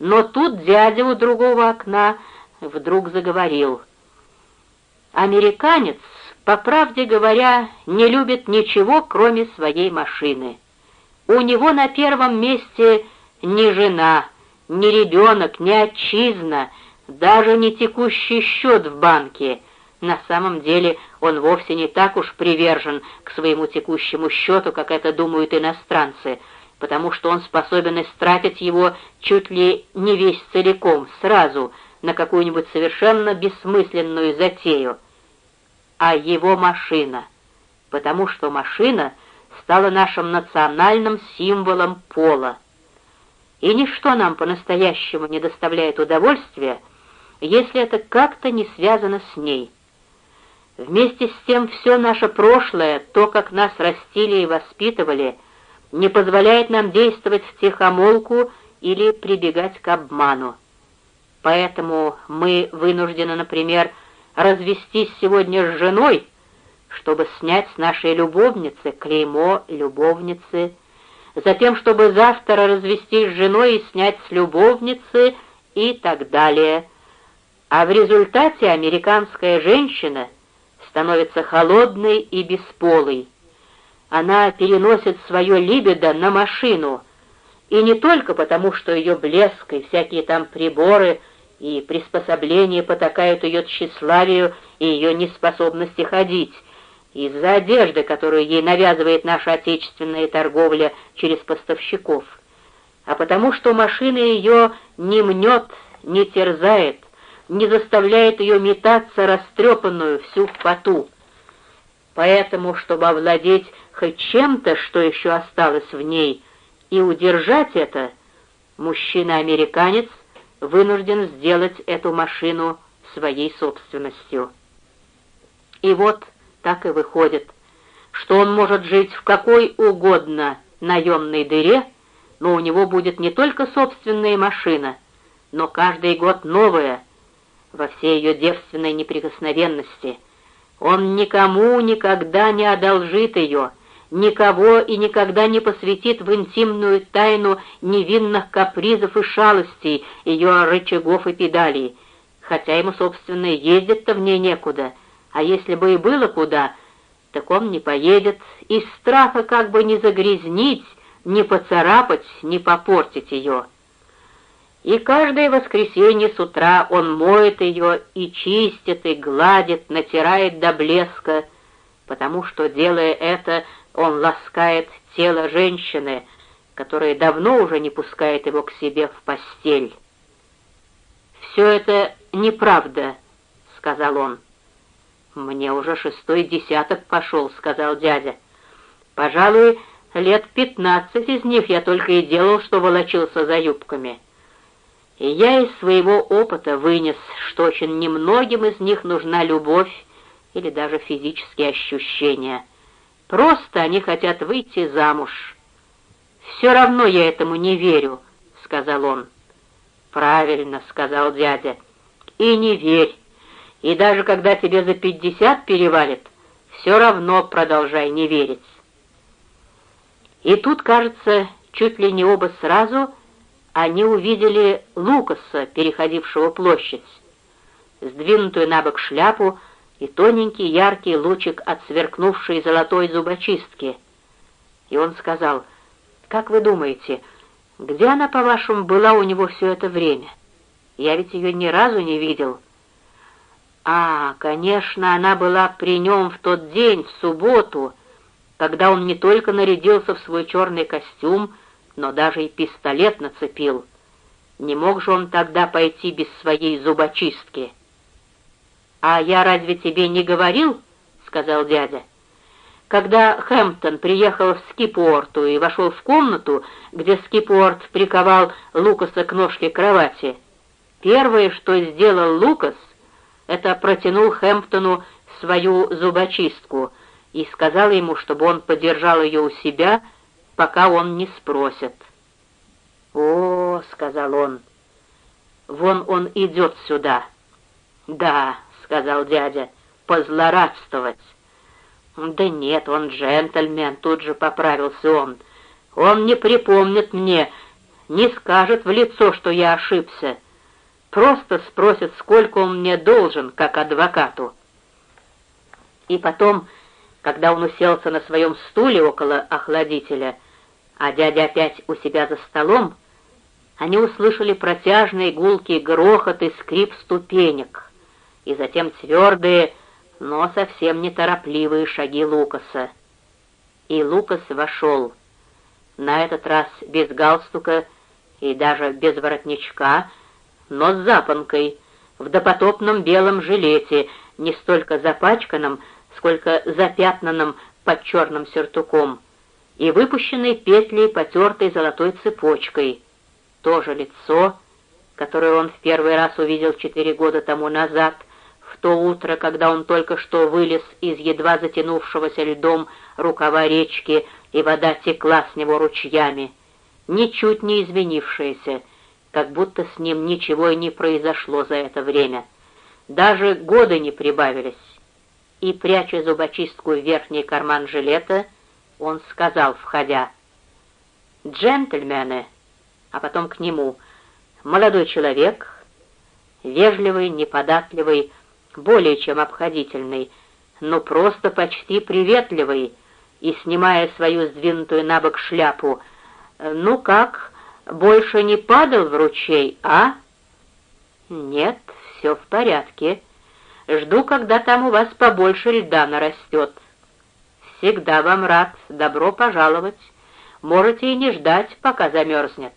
Но тут дядя у другого окна вдруг заговорил. «Американец, по правде говоря, не любит ничего, кроме своей машины. У него на первом месте ни жена, ни ребенок, ни отчизна, даже не текущий счет в банке. На самом деле он вовсе не так уж привержен к своему текущему счету, как это думают иностранцы, потому что он способен истратить его чуть ли не весь целиком, сразу, на какую-нибудь совершенно бессмысленную затею. А его машина, потому что машина стала нашим национальным символом пола. И ничто нам по-настоящему не доставляет удовольствия, если это как-то не связано с ней. Вместе с тем все наше прошлое, то, как нас растили и воспитывали, не позволяет нам действовать в тихомолку или прибегать к обману. Поэтому мы вынуждены, например, развестись сегодня с женой, чтобы снять с нашей любовницы клеймо любовницы, затем, чтобы завтра развестись с женой и снять с любовницы и так далее. А в результате американская женщина — становится холодной и бесполой. Она переносит свое либидо на машину, и не только потому, что ее блеск и всякие там приборы и приспособления потакают ее тщеславию и ее неспособности ходить, из-за одежды, которую ей навязывает наша отечественная торговля через поставщиков, а потому что машина ее не мнет, не терзает, не заставляет ее метаться растрепанную всю в поту. Поэтому, чтобы овладеть хоть чем-то, что еще осталось в ней, и удержать это, мужчина-американец вынужден сделать эту машину своей собственностью. И вот так и выходит, что он может жить в какой угодно наемной дыре, но у него будет не только собственная машина, но каждый год новая — во всей ее девственной неприкосновенности. Он никому никогда не одолжит ее, никого и никогда не посвятит в интимную тайну невинных капризов и шалостей ее рычагов и педалей, хотя ему, собственно, ездить-то в ней некуда, а если бы и было куда, так он не поедет, из страха как бы не загрязнить, не поцарапать, не попортить ее и каждое воскресенье с утра он моет ее и чистит, и гладит, натирает до блеска, потому что, делая это, он ласкает тело женщины, которая давно уже не пускает его к себе в постель. «Все это неправда», — сказал он. «Мне уже шестой десяток пошел», — сказал дядя. «Пожалуй, лет пятнадцать из них я только и делал, что волочился за юбками». И я из своего опыта вынес, что очень немногим из них нужна любовь или даже физические ощущения. Просто они хотят выйти замуж. «Все равно я этому не верю», — сказал он. «Правильно», — сказал дядя, — «и не верь. И даже когда тебе за пятьдесят перевалит, все равно продолжай не верить». И тут, кажется, чуть ли не оба сразу — они увидели Лукаса, переходившего площадь, сдвинутую на бок шляпу и тоненький яркий лучик от сверкнувшей золотой зубочистки. И он сказал, «Как вы думаете, где она, по-вашему, была у него все это время? Я ведь ее ни разу не видел». «А, конечно, она была при нем в тот день, в субботу, когда он не только нарядился в свой черный костюм, но даже и пистолет нацепил. Не мог же он тогда пойти без своей зубочистки. «А я разве тебе не говорил?» — сказал дядя. Когда Хэмптон приехал в Скипуорту и вошел в комнату, где Скипуорт приковал Лукаса к ножке кровати, первое, что сделал Лукас, это протянул Хэмптону свою зубочистку и сказал ему, чтобы он подержал ее у себя, пока он не спросит. «О, — сказал он, — вон он идет сюда». «Да», — сказал дядя, — «позлорадствовать». «Да нет, он джентльмен», — тут же поправился он. «Он не припомнит мне не скажет в лицо, что я ошибся. Просто спросит, сколько он мне должен, как адвокату. И потом, когда он уселся на своем стуле около охладителя, а дядя опять у себя за столом, они услышали протяжный гулкий грохот и скрип ступенек, и затем твердые, но совсем неторопливые шаги Лукаса. И Лукас вошел, на этот раз без галстука и даже без воротничка, но с запонкой, в допотопном белом жилете, не столько запачканном, сколько запятнанном под черным сюртуком, и выпущенной петлей потертой золотой цепочкой. То же лицо, которое он в первый раз увидел четыре года тому назад, в то утро, когда он только что вылез из едва затянувшегося льдом рукава речки, и вода текла с него ручьями, ничуть не извинившееся, как будто с ним ничего и не произошло за это время. Даже годы не прибавились. И, пряча зубочистку в верхний карман жилета, он сказал, входя, «Джентльмены!» А потом к нему, «Молодой человек, вежливый, неподатливый, более чем обходительный, но просто почти приветливый, и, снимая свою сдвинутую на бок шляпу, «Ну как, больше не падал в ручей, а?» «Нет, все в порядке. Жду, когда там у вас побольше льда нарастет. Всегда вам рад, добро пожаловать. Можете и не ждать, пока замерзнет».